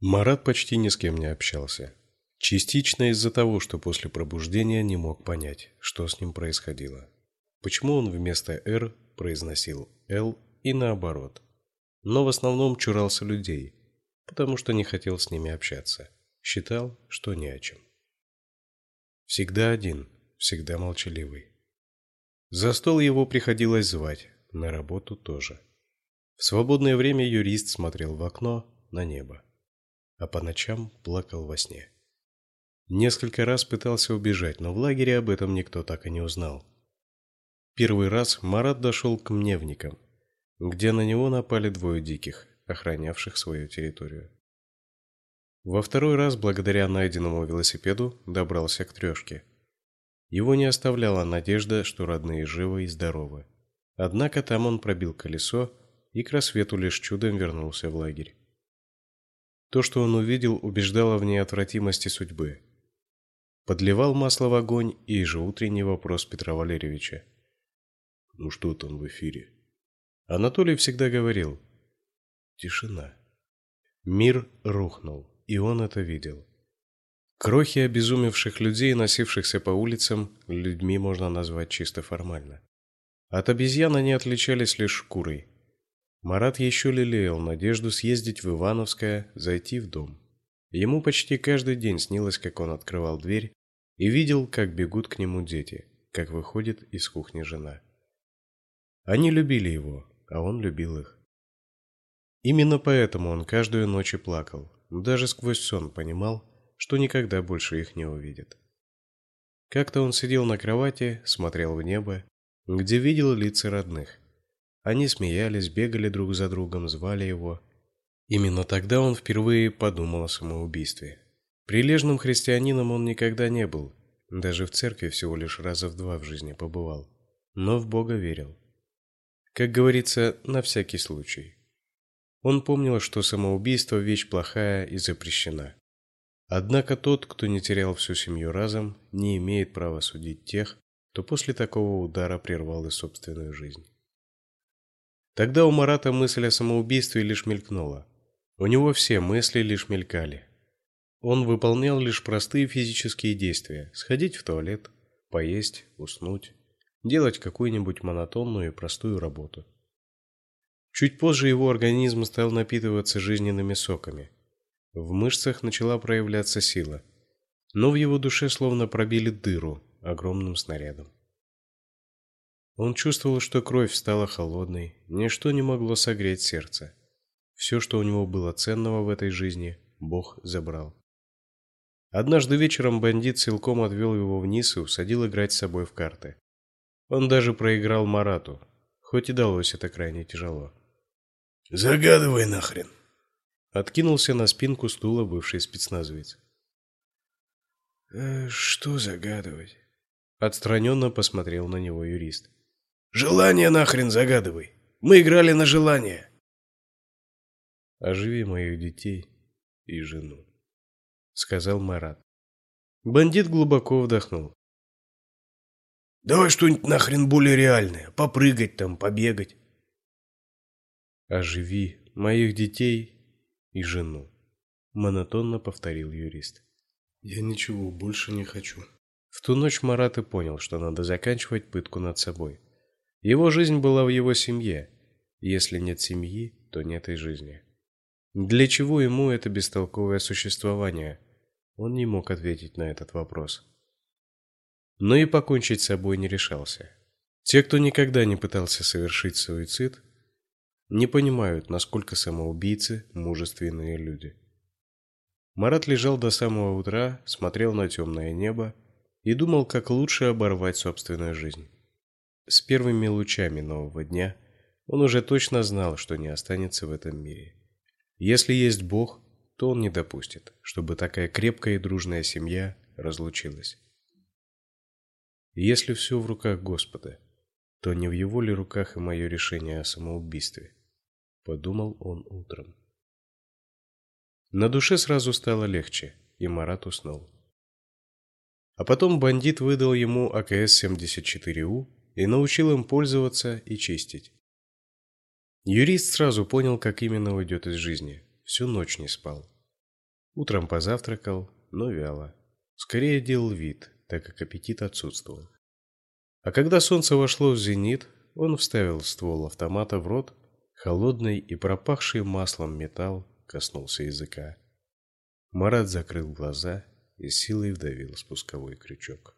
Марат почти ни с кем не общался. Частично из-за того, что после пробуждения не мог понять, что с ним происходило. Почему он вместо «Р» произносил «Л» и наоборот. Но в основном чурался людей, потому что не хотел с ними общаться. Считал, что не о чем. Всегда один, всегда молчаливый. За стол его приходилось звать, на работу тоже. В свободное время юрист смотрел в окно на небо а по ночам плакал во сне. Несколько раз пытался убежать, но в лагере об этом никто так и не узнал. Первый раз Марат дошел к мневникам, где на него напали двое диких, охранявших свою территорию. Во второй раз, благодаря найденному велосипеду, добрался к трёшке. Его не оставляла надежда, что родные живы и здоровы. Однако там он пробил колесо и к рассвету лишь чудом вернулся в лагерь. То, что он увидел, убеждало в неотвратимости судьбы. Подливал масло в огонь и ежеутренний вопрос Петра Валерьевича. «Ну что там в эфире?» Анатолий всегда говорил. Тишина. Мир рухнул, и он это видел. Крохи обезумевших людей, носившихся по улицам, людьми можно назвать чисто формально. От обезьян они отличались лишь шкурой, Марат еще лелеял надежду съездить в Ивановское, зайти в дом. Ему почти каждый день снилось, как он открывал дверь и видел, как бегут к нему дети, как выходит из кухни жена. Они любили его, а он любил их. Именно поэтому он каждую ночь и плакал, даже сквозь сон понимал, что никогда больше их не увидит. Как-то он сидел на кровати, смотрел в небо, где видел лица родных – они смеялись, бегали друг за другом, звали его. Именно тогда он впервые подумал о самоубийстве. Прилежным христианином он никогда не был, даже в церкви всего лишь раза в два в жизни побывал, но в Бога верил. Как говорится, на всякий случай. Он помнил, что самоубийство вещь плохая и запрещена. Однако тот, кто не терял всю семью разом, не имеет права судить тех, кто после такого удара прервал и собственную жизнь. Тогда у Марата мысль о самоубийстве лишь мелькнула. У него все мысли лишь мелькали. Он выполнял лишь простые физические действия: сходить в туалет, поесть, уснуть, делать какую-нибудь монотонную и простую работу. Чуть позже его организм стал напитываться жизненными соками. В мышцах начала проявляться сила, но в его душе словно пробили дыру огромным снарядом. Он чувствовал, что кровь стала холодной, ничто не могло согреть сердце. Все, что у него было ценного в этой жизни, Бог забрал. Однажды вечером бандит силком отвел его вниз и усадил играть с собой в карты. Он даже проиграл Марату, хоть и далось это крайне тяжело. Загадывай нахрен. Откинулся на спинку стула бывший спецназовец. «Э, что загадывать? Отстраненно посмотрел на него юрист. Желание нахрен загадывай. Мы играли на желание. Оживи моих детей и жену, сказал Марат. Бандит глубоко вдохнул. Давай что-нибудь нахрен более реальное, попрыгать там, побегать. Оживи моих детей и жену, монотонно повторил юрист. Я ничего больше не хочу. В ту ночь Марат и понял, что надо заканчивать пытку над собой. Его жизнь была в его семье. Если нет семьи, то нет и жизни. Для чего ему это бестолковое существование? Он не мог ответить на этот вопрос. Но и покончить с собой не решался. Те, кто никогда не пытался совершить суицид, не понимают, насколько самоубийцы мужественные люди. Марат лежал до самого утра, смотрел на темное небо и думал, как лучше оборвать собственную жизнь. С первыми лучами нового дня он уже точно знал, что не останется в этом мире. Если есть Бог, то он не допустит, чтобы такая крепкая и дружная семья разлучилась. Если все в руках Господа, то не в его ли руках и мое решение о самоубийстве, подумал он утром. На душе сразу стало легче, и Марат уснул. А потом бандит выдал ему АКС-74У и научил им пользоваться и чистить. Юрист сразу понял, как именно уйдет из жизни. Всю ночь не спал. Утром позавтракал, но вяло. Скорее делал вид, так как аппетит отсутствовал. А когда солнце вошло в зенит, он вставил ствол автомата в рот, холодный и пропахший маслом металл коснулся языка. Марат закрыл глаза и силой вдавил спусковой крючок.